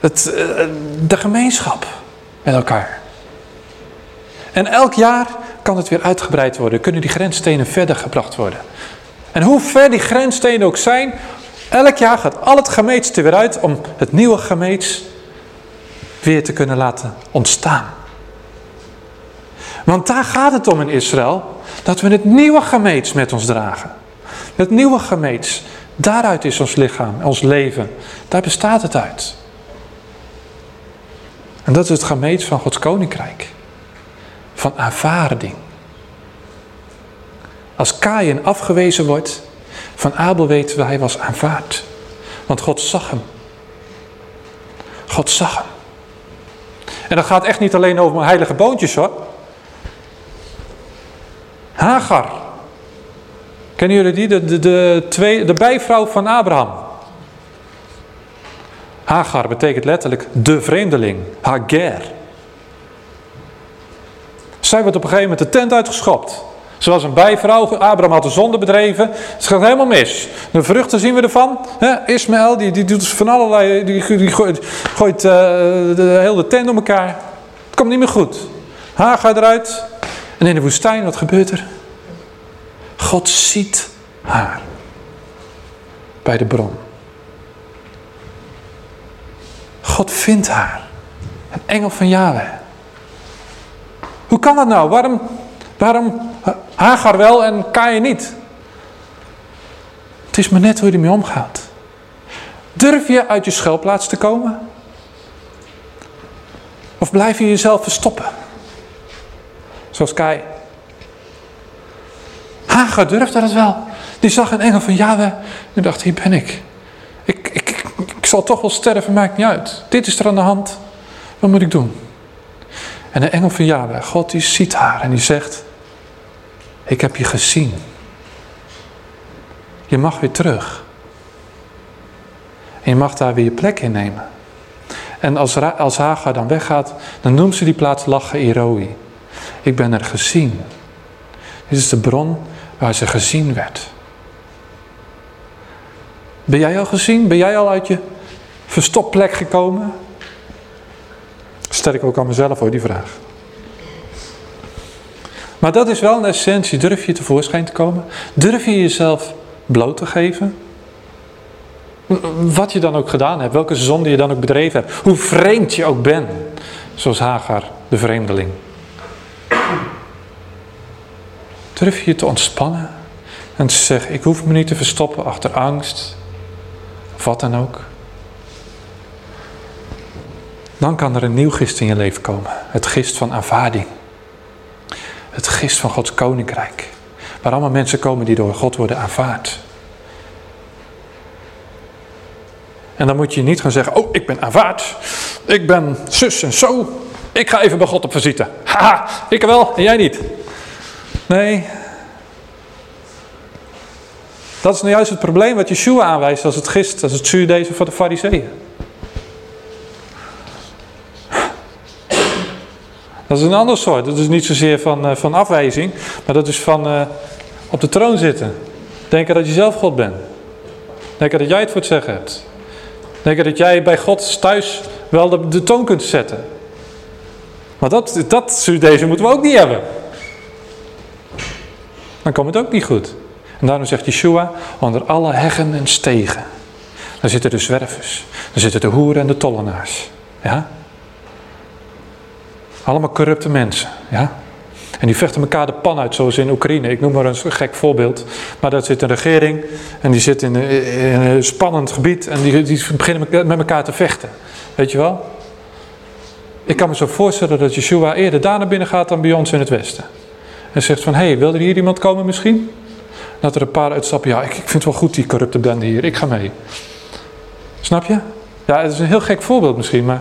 Het, eh, de gemeenschap met elkaar. En elk jaar kan het weer uitgebreid worden. Kunnen die grensstenen verder gebracht worden. En hoe ver die grensstenen ook zijn. Elk jaar gaat al het gemeets er weer uit om het nieuwe gemeets weer te kunnen laten ontstaan. Want daar gaat het om in Israël. Dat we het nieuwe gemeets met ons dragen. Het nieuwe gemeets. Daaruit is ons lichaam, ons leven. Daar bestaat het uit. En dat is het gemeets van Gods koninkrijk. Van aanvaarding. Als Kain afgewezen wordt, van Abel weten we hij was aanvaard. Want God zag hem. God zag hem. En dat gaat echt niet alleen over mijn heilige boontjes hoor. Hagar. Kennen jullie die? De, de, de, twee, de bijvrouw van Abraham. Hagar betekent letterlijk de vreemdeling. Hager. Zij wordt op een gegeven moment de tent uitgeschopt. Ze was een bijvrouw. Abraham had een zonde bedreven. Het gaat helemaal mis. De vruchten zien we ervan. Ismaël die, die doet van allerlei. Die, gooit, gooit uh, de hele tent om elkaar. Het komt niet meer goed. Hagar eruit. En in de woestijn, wat gebeurt er? God ziet haar. Bij de bron. God vindt haar. Een engel van Yahweh. Hoe kan dat nou? Waarom, waarom Hagar wel en Kain niet? Het is maar net hoe je ermee omgaat. Durf je uit je schuilplaats te komen? Of blijf je jezelf verstoppen? Zoals Kai. Hagar durfde dat wel. Die zag een engel van Yahweh. En dacht, hier ben ik. Ik, ik, ik, zal toch wel sterven, maakt niet uit. Dit is er aan de hand. Wat moet ik doen? En de engel van Yahweh, God die ziet haar en die zegt... Ik heb je gezien. Je mag weer terug. En je mag daar weer je plek innemen. En als, als Hagar dan weggaat, dan noemt ze die plaats Lache Iroi. Ik ben er gezien. Dit is de bron waar ze gezien werd. Ben jij al gezien? Ben jij al uit je verstopplek gekomen? Stel ik ook aan mezelf hoor, die vraag. Maar dat is wel een essentie. Durf je tevoorschijn te komen? Durf je jezelf bloot te geven? Wat je dan ook gedaan hebt, welke zonde je dan ook bedreven hebt. Hoe vreemd je ook bent. Zoals Hagar, de vreemdeling. Durf je te ontspannen. En te zeggen, ik hoef me niet te verstoppen achter angst. Of wat dan ook. Dan kan er een nieuw gist in je leven komen. Het gist van aanvaarding. Het gist van Gods koninkrijk. Waar allemaal mensen komen die door God worden aanvaard. En dan moet je niet gaan zeggen, oh ik ben aanvaard. Ik ben zus en zo. ik ga even bij God op visite. Haha, ik wel en jij niet. Nee. Dat is nou juist het probleem wat Yeshua aanwijst als het gist, als het zuurdezen van de fariseeën. Dat is een ander soort. Dat is niet zozeer van, uh, van afwijzing, maar dat is van uh, op de troon zitten. Denken dat je zelf God bent. Denken dat jij het voor het zeggen hebt. Denken dat jij bij God thuis wel de, de toon kunt zetten. Maar dat, dat deze moeten we ook niet hebben. Dan komt het ook niet goed. En daarom zegt Yeshua, onder alle heggen en stegen. Daar zitten de zwervers. Daar zitten de hoeren en de tollenaars. Ja? Allemaal corrupte mensen. Ja? En die vechten elkaar de pan uit, zoals in Oekraïne. Ik noem maar een gek voorbeeld. Maar daar zit een regering en die zit in, een spannend gebied en die, die beginnen met elkaar te vechten. Weet je wel? Ik kan me zo voorstellen dat Yeshua eerder daar naar binnen gaat dan bij ons in het westen. En zegt van, hé, hey, wil er hier iemand komen misschien? Dat er een paar uitstappen, ja, ik, ik vind het wel goed die corrupte bende hier, ik ga mee. Snap je? Ja, het is een heel gek voorbeeld misschien, maar...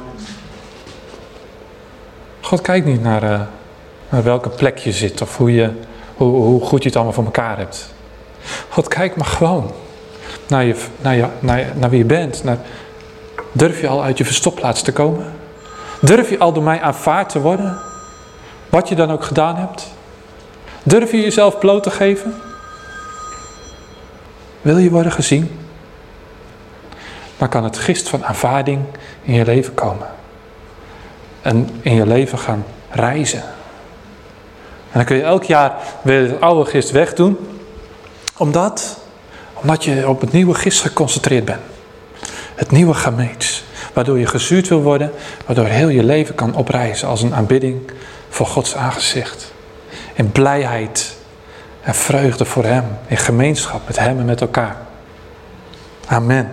God kijkt niet naar, uh, naar welke plek je zit of hoe, je, hoe, hoe goed je het allemaal voor elkaar hebt. God kijkt maar gewoon naar, je, naar, je, naar, naar wie je bent. Naar, durf je al uit je verstopplaats te komen? Durf je al door mij aanvaard te worden? Wat je dan ook gedaan hebt? Durf je jezelf bloot te geven? Wil je worden gezien? Dan kan het gist van aanvaarding in je leven komen. En in je leven gaan reizen. En dan kun je elk jaar weer het oude gist wegdoen. Omdat, omdat je op het nieuwe gist geconcentreerd bent. Het nieuwe gameets. Waardoor je gezuurd wil worden. Waardoor heel je leven kan oprijzen als een aanbidding voor Gods aangezicht. In blijheid en vreugde voor Hem. In gemeenschap met Hem en met elkaar. Amen.